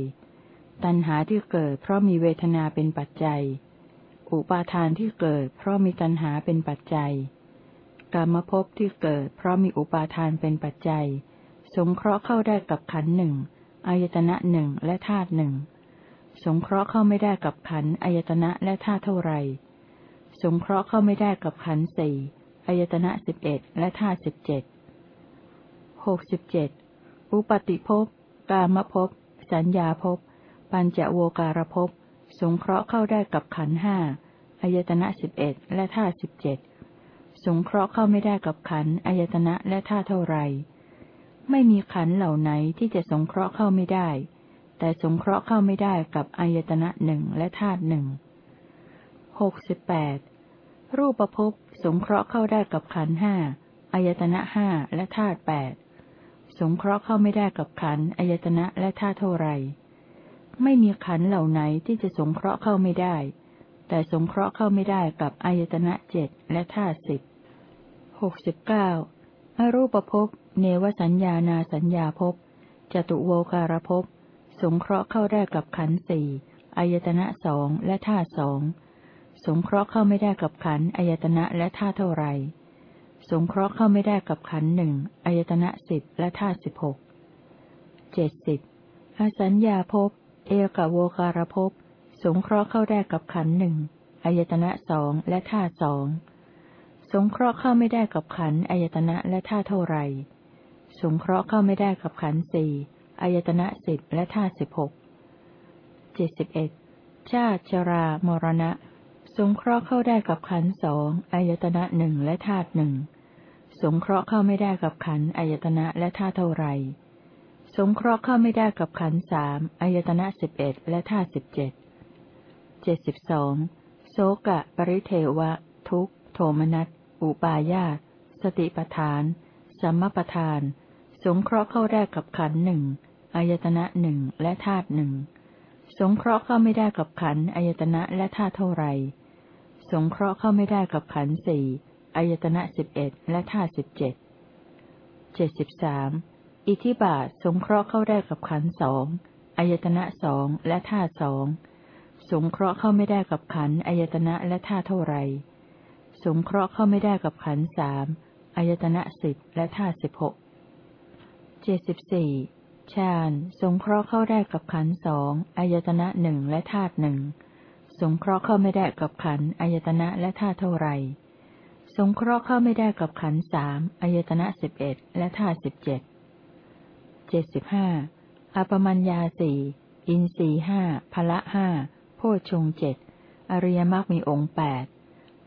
ตัณหาที่เกิดเพราะมีเวทนาเป็นปัจจัย อุปาทานที่เกิดเพราะมีตัณหาเป็นปัจจัยกรรมภพที่เกิดเพราะมีอุปาทานเป็นปัจจัย สงเคราะห์เข้าได้กับขันหนึ่งอายตนะหนึ่งและธาตุหนึ่ง สงเคราะห์เข้าไม่ได้กับขันอายตนะและธาตุเท่าไหร่ สงเคราะห์เข้าไม่ได้กับขันสี่อายตนะสิบเอ็ดและธาตุสิบเจ็ดหกสิบเจ็ดอุปติภพ กามภพ สัญญาภพ ปัญจโวการภพ สงเคราะห์เข้าได้กับขันห้าออายตนะสิบเอ็ดและธาตุสิบเจ็ดสงเคราะห์เข้าไม่ได้กับขันอายตนะและธาตุเท่าไร ไม่มีขันเหล่าไหนที่จะสงเคราะห์เข้าไม่ได้ แต่สงเคราะห์เข้าไม่ได้กับอายตนะหนึ่งและธาตุหนึ่งหกสิบแปด รูปภพสงเคราะห์เข้าได้กับขันห้าอายตนะห้าและธาตุแปดสงเคราะห์เข้าไม่ได้กับขันอายตนะและธาตุเท่าไร ไม่มีขันเหล่าไหนที่จะสงเคราะห์เข้าไม่ได้ แต่สงเคราะห์เข้าไม่ได้กับอายตนะเจ็ดและธาตุสิบหกสิบเก้าอรูปภพเนวสัญญานาสัญญาภพจตุโวการภพสงเคราะห์เข้าได้กับขันสี่อายตนะสองและธาตุสอง สงเคราะห์เข้าไม่ได้กับขันอายตนะและธาเท่าไร สงเคราะห์เข้าไม่ได้กับขันหนึ่งอายตนะสิบและธาสิบหกเจ็ดสิบอสัญญาภพเอกโวการภพสงเคราะห์เข้าได้กับขันหนึ่งอายตนะสองและธาสองสงเคราะห์เข้าไม่ได้กับขันอายตนะและธาเท่าไรสงเคราะห์เข้าไม่ได้กับขันสี่อายตนะสิบและธาสิบหกเจ็ดสิบเอ็ดชาติชรามรณะ สงเคราะห์เข้าได้กับขันสองอายตนะหนึ่งและธาตุหนึ่งสงเคราะห์เข้าไม่ได้กับขันอายตนะและธาตุเท่าไรสงเคราะห์เข้าไม่ได้กับขันสามอายตนะสิบเอ็ดและธาตุสิบเจ็ดเจ็ดสิบสองโสกะ ปริเทวะ ทุกโทมนัสอุปาญาตสติปทานสัมมปทาน สงเคราะห์เข้าได้กับขันหนึ่งอายตนะหนึ่งและธาตุหนึ่งสงเคราะห์เข้าไม่ได้กับขันอายตนะและธาตุเท่าไร สงเคราะห์เข้าไม่ได้กับขันสี่อายตนะสิบเอ็ดและธาตุสิบเจ็ดเจ็ดสิบสามอิทิบาทสงเคราะห์เข้าได้กับขันสองอายตนะสองและธาตุสองสงเคราะห์เข้าไม่ได้กับขันอายตนะและธาตุเท่าไรสงเคราะห์เข้าไม่ได้กับขันสามอายตนะสิบและธาตุสิบหกเจ็ดสิบสี่ฌานสงเคราะห์เข้าได้กับขันสองอายตนะหนึ่งและธาตุหนึ่ง สงเคราะห์เข้าไม่ได้กับขันอายตนะและธาตุเท่าไร สงเคราะห์เข้าไม่ได้กับขันสามอายตนะสิบเอ็ดและธาตุสิบเจ็ดเจ็ดสิบห้าอปมัญญาสี่อินสีห้าพละห้าโพชงเจ็ดอริยมรรคมีองค์แปด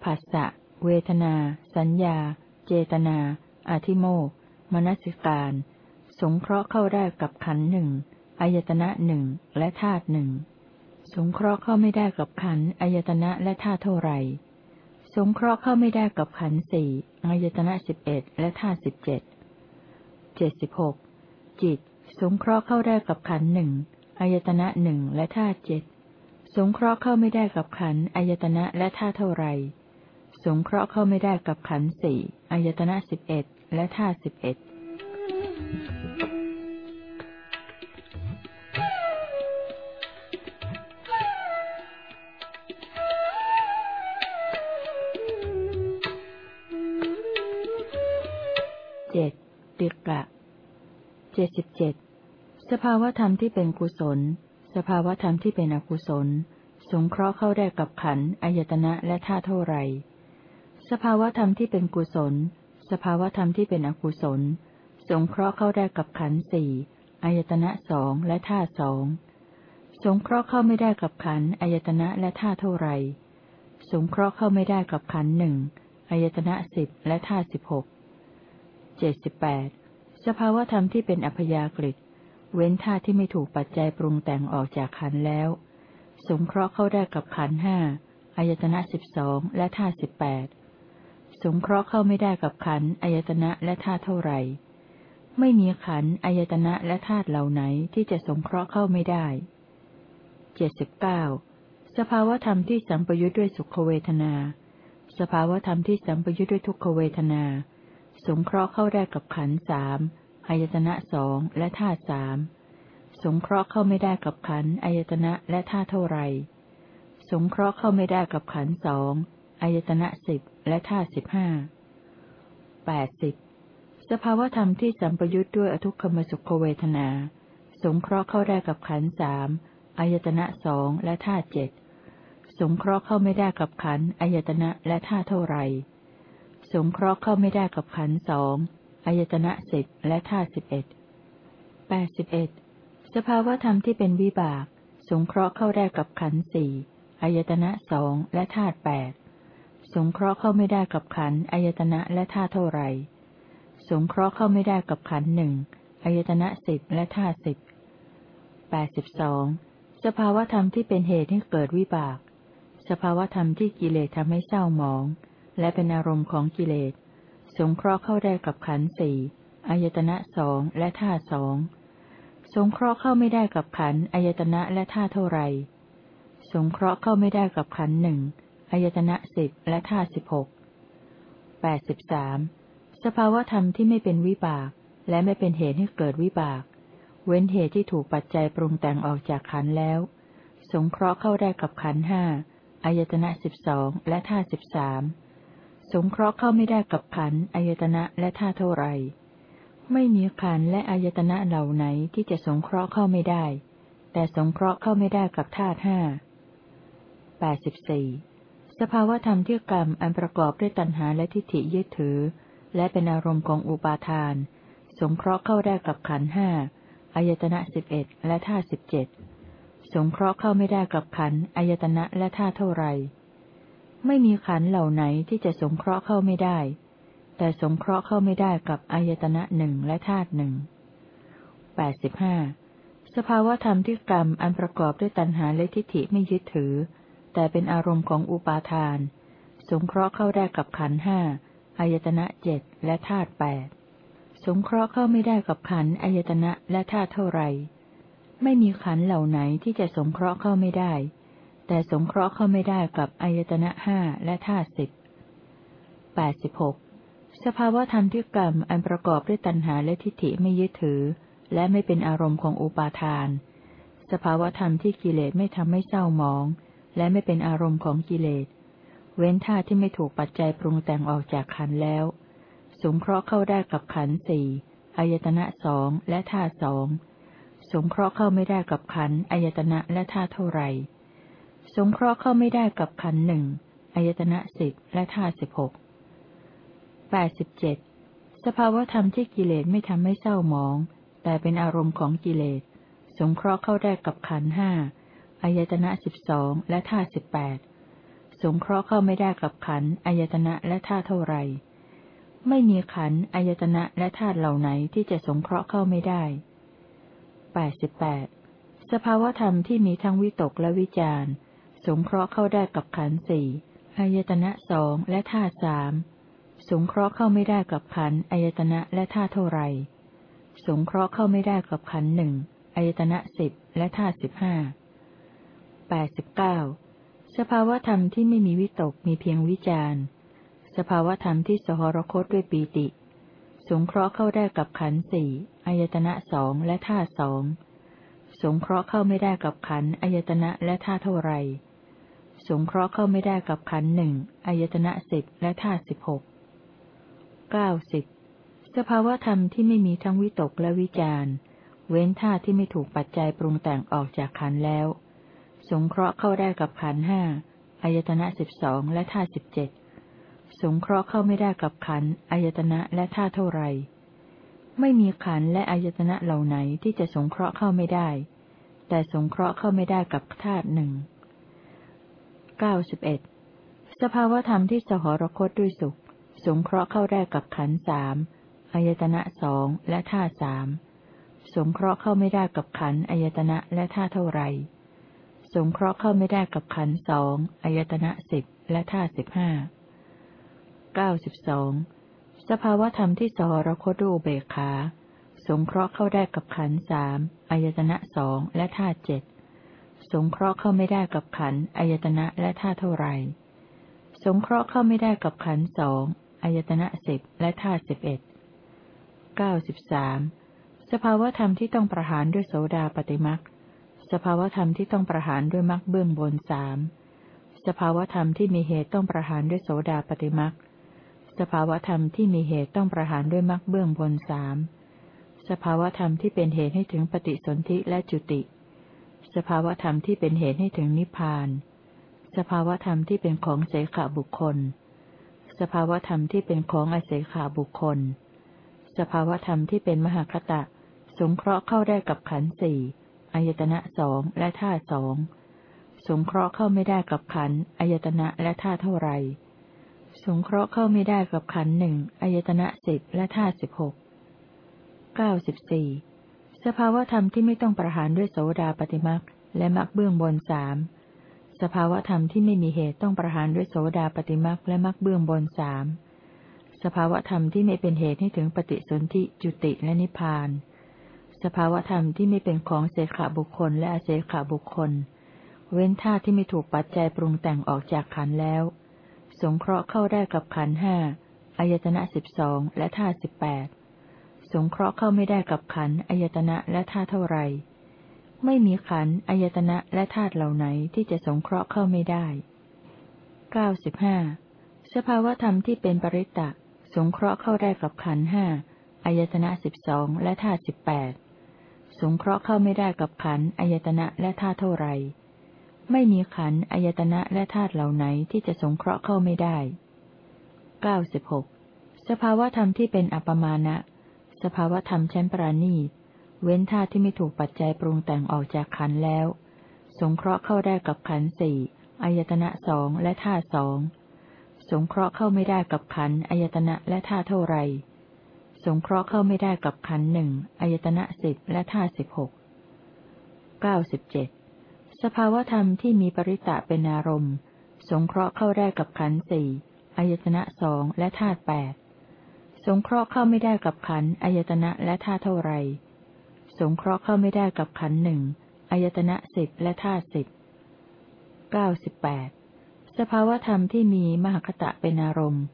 ผัสสะเวทนา สัญญา เจตนาอาทิโมกมนสิการ สงเคราะห์เข้าได้กับขันหนึ่งอายตนะหนึ่งและธาตุหนึ่ง สงเคราะห์เข้าไม่ได้กับขันอายตนะและธาตุเท่าไรสงเคราะห์เข้าไม่ได้กับขันสี่อายตนะสิบเอ็ดและธาตุสิบเจ็ดเจ็ดสิบหกจิต สงเคราะห์เข้าได้กับขันหนึ่งอายตนะหนึ่งและธาตุเจ็ดสงเคราะห์เข้าไม่ได้กับขันอายตนะและธาตุเท่าไรสงเคราะห์เข้าไม่ได้กับขันสี่อายตนะสิบเอ็ดและธาตุสิบเอ็ดเเจ็ดสิบเจ็ดสภาวธรรมที่เป็นกุศล สภาวธรรมที่เป็นอกุศล สงเคราะห์เข้าได้กับขันอายตนะและท่าเท่าไร สภาวธรรมที่เป็นกุศล สภาวธรรมที่เป็นอกุศล สงเคราะห์เข้าได้กับขันสี่อายตนะสองและท่าสอง สงเคราะห์เข้าไม่ได้กับขันอายตนะและท่าเท่าไร สงเคราะห์เข้าไม่ได้กับขันหนึ่งอายตนะสิบและท่าสิบหก เจ็ดสิบแปด สภาวธรรมที่เป็นอัพยากฤิเว้นธาตุที่ไม่ถูกปัจจัยปรุงแต่งออกจากขันแล้ว สงเคราะห์เข้าได้กับขันห้าอายตนะสิบสองและธาตุสิบแปดสงเคราะห์เข้าไม่ได้กับขันอายตนะและธาตุเท่าไหร่ ไม่มีขันอายตนะและธาตุเหล่าไหนที่จะสงเคราะห์เข้าไม่ได้เจ็ดสิบเก้าสภาวธรรมที่สัมปยุทธ์ด้วยสุขเวทนา สภาวธรรมที่สัมปยุทธ์ด้วยทุกขเวทนา สงเคราะห์เข้าได้กับขันสาม อายตนะสองและธาตุสามสงเคราะห์เข้าไม่ได้กับขันอายตนะและธาตุเท่าไร สงเคราะห์เข้าไม่ได้กับขันสองอายตนะสิบและธาตุสิบห้าแปดสิบสภาวธรรมที่สัมปยุทธ์ด้วยอทุกขมสุขเวทนา สงเคราะห์เข้าได้กับขันสามอายตนะสองและธาตุเจ็ดสงเคราะห์เข้าไม่ได้กับขันอายตนะและธาตุเท่าไร สงเคราะห์เข้าไม่ได้กับขันสอง อายตนะสิบและธาตุสิบเอ็ดแปดสิบเอ็ดสภาวธรรมที่เป็นวิบาก สงเคราะห์เข้าได้กับขันสี่อายตนะสองและธาตุแปดสงเคราะห์เข้าไม่ได้กับขันอายตนะและธาตุเท่าไรสงเคราะห์เข้าไม่ได้กับขันหนึ่งอายตนะสิบและธาตุสิบแปดสิบสองสภาวธรรมที่เป็นเหตุให้เกิดวิบาก สภาวธรรมที่กิเลสทำให้เศร้าหมอง และเป็นอารมณ์ของกิเลส สงเคราะห์เข้าได้กับขันสี่อายตนะสองและธาตุสอง สงเคราะห์เข้าไม่ได้กับขันอายตนะและธาตุเท่าไรสงเคราะห์เข้าไม่ได้กับขันหนึ่งอายตนะสิบและธาตุสิบหกแปดสิบสามสภาวธรรมที่ไม่เป็นวิบาก และไม่เป็นเหตุให้เกิดวิบาก เว้นเหตุที่ถูกปัจจัยปรุงแต่งออกจากขันแล้ว สงเคราะห์เข้าได้กับขันห้าอายตนะสิบสองและธาตุสิบสาม สงเคราะห์เข้าไม่ได้กับขันอายตนะและธาตุเท่าไร ไม่มีขันและอายตนะเหล่าไหนที่จะสงเคราะห์เข้าไม่ได้ แต่สงเคราะห์เข้าไม่ได้กับธาตุห้าแปดสิบสี่สภาวธรรมที่กรรมอันประกอบด้วยตัณหาและทิฏฐิยึดถือ และเป็นอารมณ์ของอุปาทาน สงเคราะห์เข้าได้กับขันห้าอายตนะสิบเอ็ดและธาตุสิบเจ็ดสงเคราะห์เข้าไม่ได้กับขันอายตนะและธาตุเท่าไร ไม่มีขันเหล่าไหนที่จะสงเคราะห์เข้าไม่ได้ แต่สงเคราะห์เข้าไม่ได้กับอายตนะหนึ่งและธาตุหนึ่งแปดสิบห้าสภาวธรรมที่กรรมอันประกอบด้วยตัณหาและทิฏฐิไม่ยึดถือ แต่เป็นอารมณ์ของอุปาทาน สงเคราะห์เข้าได้กับขันห้าอายตนะเจ็ดและธาตุแปดสงเคราะห์เข้าไม่ได้กับขันอายตนะและธาตุเท่าไร ไม่มีขันเหล่าไหนที่จะสงเคราะห์เข้าไม่ได้ แต่สงเคราะห์เข้าไม่ได้กับอายตนะห้าและธาตุสิบแปดสิบหกสภาวธรรมที่กรรมอันประกอบด้วยตัณหาและทิฏฐิไม่ยึดถือ และไม่เป็นอารมณ์ของอุปาทาน สภาวธรรมที่กิเลสไม่ทำให้เศร้าหมอง และไม่เป็นอารมณ์ของกิเลส เว้นธาตุที่ไม่ถูกปัจจัยปรุงแต่งออกจากขันแล้ว สงเคราะห์เข้าได้กับขันสี่อายตนะสองและธาตุสองสงเคราะห์เข้าไม่ได้กับขันอายตนะและธาตุเท่าไร สงเคราะห์เข้าไม่ได้กับขันหนึ่งอายตนะสิบและธาตุสิบหกแปดสิบเจ็ดสภาวธรรมที่กิเลสไม่ทำให้เศร้าหมอง แต่เป็นอารมณ์ของกิเลส สงเคราะห์เข้าได้กับขันห้าอายตนะสิบสองและธาตุสิบแปดสงเคราะห์เข้าไม่ได้กับขันอายตนะและธาตุเท่าไร ไม่มีขันอายตนะและธาตุเหล่าไหนที่จะสงเคราะห์เข้าไม่ได้แปดสิบแปดสภาวธรรมที่มีทั้งวิตกและวิจาร สงเคราะห์เข้าได้กับขันสี่อายตนะสองและธาตุสามสงเคราะห์เข้าไม่ได้กับขันอายตนะและธาตุเท่าไรสงเคราะห์เข้าไม่ได้กับขันหนึ่งอายตนะสิบและธาตุสิบห้าแปดสิบเก้าสภาวธรรมที่ไม่มีวิตกมีเพียงวิจารสภาวธรรมที่สหรคตด้วยปีติ สงเคราะห์เข้าได้กับขันสี่อายตนะสองและธาตุสองสงเคราะห์เข้าไม่ได้กับขันอายตนะและธาตุเท่าไร สงเคราะห์เข้าไม่ได้กับขันหนึ่งอายตนะสิบและธาตุสิบหกเก้าสิบสภาวธรรมที่ไม่มีทั้งวิตกและวิจารเว้นธาตุที่ไม่ถูกปัจจัยปรุงแต่งออกจากขันแล้ว สงเคราะห์เข้าได้กับขันห้าอายตนะสิบสองและธาตุสิบเจ็ดสงเคราะห์เข้าไม่ได้กับขันอายตนะและธาตุเท่าไร ไม่มีขันและอายตนะเหล่าไหนที่จะสงเคราะห์เข้าไม่ได้ แต่สงเคราะห์เข้าไม่ได้กับธาตุหนึ่ง เก้าสิบเอ็ดสภาวธรรมที่สหรคตด้วยสุข สงเคราะห์เข้าได้กับขันสามอายตนะสองและธาสามสงเคราะห์เข้าไม่ได้กับขันอายตนะและธาเท่าไร สงเคราะห์เข้าไม่ได้กับขันสองอายตนะสิบและธาสิบห้าเก้าสิบสองสภาวธรรมที่สหรคตดูเบกขา สงเคราะห์เข้าได้กับขันสามอายตนะสองและธาเจ็ด สงเคราะห์เข้าไม่ได้กับขันอายตนะและธาเท่าไร สงเคราะห์เข้าไม่ได้กับขันสองอายตนะสิบและธาสิบเอ็ดเก้าสิบสามสภาวธรรมที่ต้องประหารด้วยโสดาปฏิมักสภาวธรรมที่ต้องประหารด้วยมรรคเบื้องบนสามสภาวธรรมที่มีเหตุต้องประหารด้วยโสดาปฏิมรรคสภาวธรรมที่มีเหตุต้องประหารด้วยมรรคเบื้องบนสามสภาวธรรมที่เป็นเหตุให้ถึงปฏิสนธิและจุติ สภาวธรรมที่เป็นเหตุให้ถึงนิพพาน สภาวธรรมที่เป็นของเสขาบุคคล สภาวธรรมที่เป็นของอเสขาบุคคล สภาวธรรมที่เป็นมหคตะ สงเคราะห์เข้าได้กับขันธ์สี่อายตนะสองและธาตุสอง สงเคราะห์เข้าไม่ได้กับขันธ์อายตนะและธาตุเท่าไรสงเคราะห์เข้าไม่ได้กับขันธ์หนึ่งอายตนะสิบและธาตุสิบหกเก้าสิบสี่ สภาวธรรมที่ไม่ต้องประหารด้วยโสดาปฏิมักและมักเบื้องบนสามสภาวธรรมที่ไม่มีเหตุต้องประหารด้วยโสดาปฏิมักและมักเบื้องบนสามสภาวธรรมที่ไม่เป็นเหตุให้ถึงปฏิสนธิจุติและนิพพาน สภาวธรรมที่ไม่เป็นของเสขบุคคลและอาเสขบุคคล เว้นธาที่ไม่ถูกปัจจัยปรุงแต่งออกจากขันแล้ว สงเคราะห์เข้าได้กับขันห้าอายตนะสิบสองและธาสิบแปด สงเคราะห์เข้าไม่ได้กับขันอายตนะและธาตุเท่าไร ไม่มีขันอายตนะและธาตุเหล่าไหนที่จะสงเคราะห์เข้าไม่ได้เก้าสิบห้าสภาวธรรมที่เป็นปริตตะ สงเคราะห์เข้าได้กับขันห้าอายตนะสิบสองและธาตุสิบแปดสงเคราะห์เข้าไม่ได้กับขันอายตนะและธาตุเท่าไร ไม่มีขันอายตนะและธาตุเหล่าไหนที่จะสงเคราะห์เข้าไม่ได้เก้าสิบหกสภาวธรรมที่เป็นอัปมาณะ สภาวธรรมชั้นปราณีตเว้นธาตุที่ไม่ถูกปัจจัยปรุงแต่งออกจากขันแล้ว สงเคราะห์เข้าได้กับขันสี่อายตนะสองและธาตุสองสงเคราะห์เข้าไม่ได้กับขันอายตนะและธาตุเท่าไร สงเคราะห์เข้าไม่ได้กับขันหนึ่งอายตนะสิบและธาตุสิบหกเก้าสิบเจ็ดสภาวธรรมที่มีปริตะเป็นอารมณ์ สงเคราะห์เข้าได้กับขันสี่อายตนะสองและธาตุแปด สงเคราะห์เข้าไม่ได้กับขันอายตนะและธาเท่าไร สงเคราะห์เข้าไม่ได้กับขันหนึ่งอายตนะสิบและธาสิบเก้าสิบแปดสภาวธรรมที่มีมหคตะเป็นอารมณ์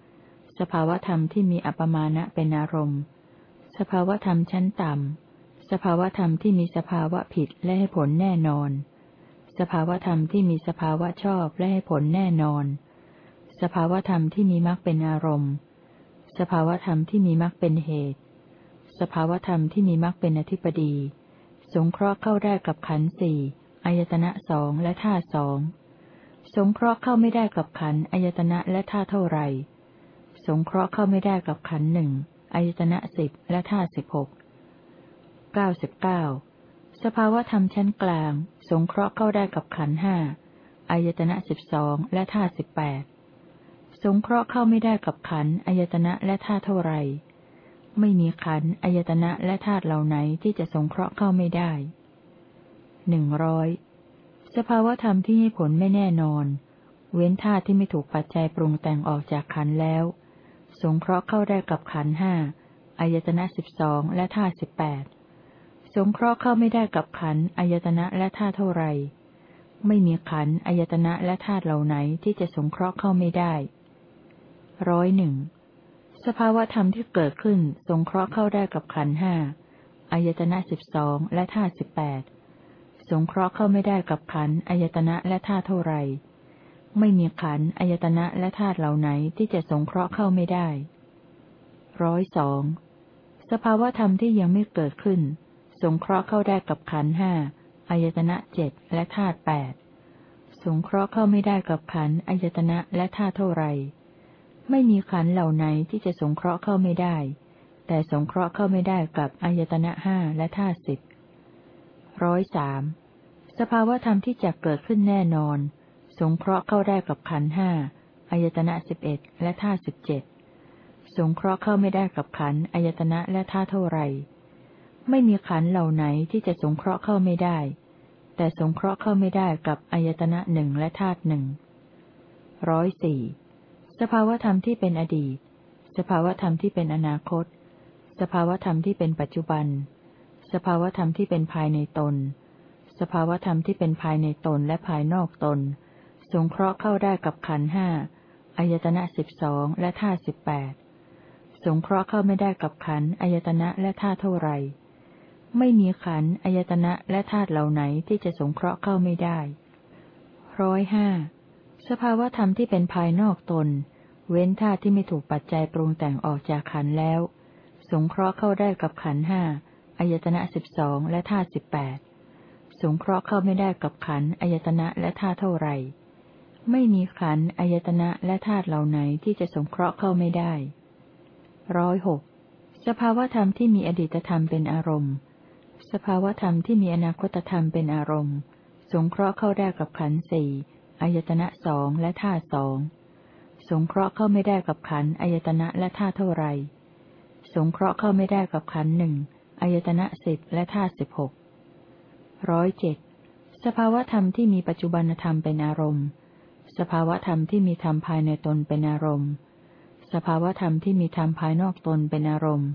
สภาวธรรมที่มีอัปมาณะเป็นอารมณ์ สภาวธรรมชั้นต่ำ สภาวธรรมที่มีสภาวะผิดและให้ผลแน่นอน สภาวธรรมที่มีสภาวะชอบและให้ผลแน่นอน สภาวธรรมที่มีมรรคเป็นอารมณ์ สภาวธรรมที่มีมรรคเป็นเหตุ สภาวธรรมที่มีมรรคเป็นอธิปดี สงเคราะห์เข้าได้กับขันธ์สี่อายตนะสองและธาสองสงเคราะห์เข้าไม่ได้กับขันอายตนะและธาเท่าไรสงเคราะห์เข้าไม่ได้กับขันหนึ่งอายตนะสิบและธาสิบหกเก้าสิบเก้าสภาวธรรมชั้นกลาง สงเคราะห์เข้าได้กับขันห้าอายตนะสิบสองและธาสิบแปด สงเคราะห์เข้าไม่ได้กับขันอายตนะและธาตุเท่าไร ไม่มีขันอายตนะและธาตุเหล่าไหนที่จะสงเคราะห์เข้าไม่ได้หนึ่งร้อยสภาวธรรมที่ให้ผลไม่แน่นอน เว้นธาตุที่ไม่ถูกปัจจัยปรุงแต่งออกจากขันแล้ว สงเคราะห์เข้าได้กับขันห้าอายตนะสิบสองและธาตุสิบแปดสงเคราะห์เข้าไม่ได้กับขันอายตนะและธาตุเท่าไร ไม่มีขันอายตนะและธาตุเหล่าไหนที่จะสงเคราะห์เข้าไม่ได้ ร้อยหนึ่งสภาวธรรมที่เกิดขึ้นสงเคราะห์เข้าได้กับขันห้าอายตนะสิบสองและธาตุสิบแปดสงเคราะห์เข้าไม่ได้กับขันอายตนะและธาตุเท่าไร ไม่มีขันอายตนะและธาตุเหล่าไหนที่จะสงเคราะห์เข้าไม่ได้ร้อยสองสภาวธรรมที่ยังไม่เกิดขึ้น สงเคราะห์เข้าได้กับขันห้าอายตนะเจ็ดและธาตุแปดสงเคราะห์เข้าไม่ได้กับขันอายตนะและธาตุเท่าไร ไม่มีขันเหล่าไหนที่จะสงเคราะห์เข้าไม่ได้ แต่สงเคราะห์เข้าไม่ได้กับอายตนะห้าและธาตุสิบร้อยสามสภาวธรรมที่จะเกิดขึ้นแน่นอน สงเคราะห์เข้าได้กับขันห้าอายตนะสิบเอ็ดและท่าสิบเจ็ดสงเคราะห์เข้าไม่ได้กับขันอายตนะและท่าเท่าไร ไม่มีขันเหล่าไหนที่จะสงเคราะห์เข้าไม่ได้ แต่สงเคราะห์เข้าไม่ได้กับอายตนะหนึ่งและธาตุหนึ่งร้อยสี่ สภาวธรรมที่เป็นอดีต สภาวธรรมที่เป็นอนาคต สภาวธรรมที่เป็นปัจจุบัน สภาวธรรมที่เป็นภายในตน สภาวธรรมที่เป็นภายในตนและภายนอกตน สงเคราะห์เข้าได้กับขันห้าอายตนะสิบสองและท่าสิบแปดสงเคราะห์เข้าไม่ได้กับขันอายตนะและท่าเท่าไรไม่มีขันอายตนะและธาตุเหล่าไหนที่จะสงเคราะห์เข้าไม่ได้ร้อยห้า สภาวธรรมที่เป็นภายนอกตน เว้นธาตุที่ไม่ถูกปัจจัยปรุงแต่งออกจากขันแล้ว สงเคราะห์เข้าได้กับขันห้าอายตนะสิบสองและธาตุสิบแปดสงเคราะห์เข้าไม่ได้กับขันอายตนะและธาตุเท่าไรไม่มีขันอายตนะและธาตุเหล่าไหนที่จะสงเคราะห์เข้าไม่ได้ร้อยหกสภาวธรรมที่มีอดีตธรรมเป็นอารมณ์ สภาวธรรมที่มีอนาคตธรรมเป็นอารมณ์ สงเคราะห์เข้าได้กับขันสี่ อายตนะสองและธาสอง สงเคราะห์เข้าไม่ได้กับขันอายตนะและธาเท่าไร สงเคราะห์เข้าไม่ได้กับขันหนึ่งอายตนะสิบและธาสิบหกร้อยเจ็ดสภาวธรรมที่มีปัจจุบันธรรมเป็นอารมณ์ สภาวธรรมที่มีธรรมภายในตนเป็นอารมณ์ สภาวธรรมที่มีธรรมภายนอกตนเป็นอารมณ์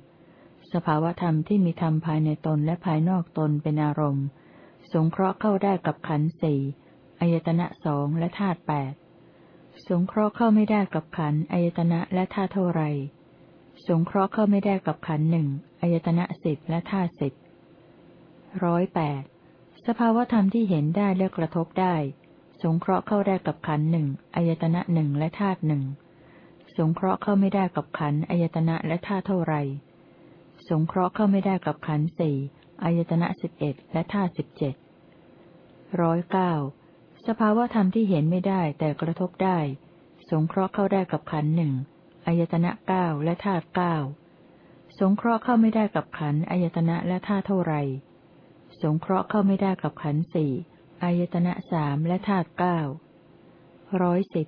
สภาวธรรมที่มีธรรมภายในตนและภายนอกตนเป็นอารมณ์ สงเคราะห์เข้าได้กับขันธ์สี่ อายตนะสองและธาตุแปดสงเคราะห์เข้าไม่ได้กับขันอายตนะและธาตุเท่าไร สงเคราะห์เข้าไม่ได้กับขันหนึ่งอายตนะสิบและธาตุสิบร้อยแปดสภาวธรรมที่เห็นได้และกระทบได้ สงเคราะห์เข้าได้กับขันหนึ่งอายตนะหนึ่งและธาตุหนึ่งสงเคราะห์เข้าไม่ได้กับขันอายตนะและธาตุเท่าไร สงเคราะห์เข้าไม่ได้กับขันสี่อายตนะสิบเอ็ดและธาตุสิบเจ็ดร้อยเก้า สภาวธรรมที่เห็นไม่ได้แต่กระทบได้ สงเคราะห์เข้าได้กับขันหนึ่งอายตนะเก้าและธาตุเก้าสงเคราะห์เข้าไม่ได้กับขันอายตนะและธาตุเท่าไร สงเคราะห์เข้าไม่ได้กับขันสี่อายตนะสามและธาตุเก้าร้อยสิบ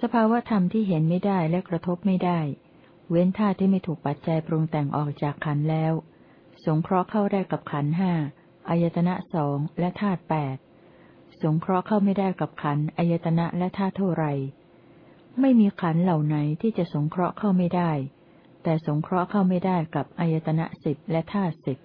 สภาวธรรมที่เห็นไม่ได้และกระทบไม่ได้ เว้นธาตุที่ไม่ถูกปัจจัยปรุงแต่งออกจากขันแล้ว สงเคราะห์เข้าได้กับขันห้าอายตนะสองและธาตุแปด สงเคราะห์เข้าไม่ได้กับขันอายตนะและธาตุเท่าไร ไม่มีขันเหล่าไหนที่จะสงเคราะห์เข้าไม่ได้ แต่สงเคราะห์เข้าไม่ได้กับอายตนะสิบและธาตุสิบ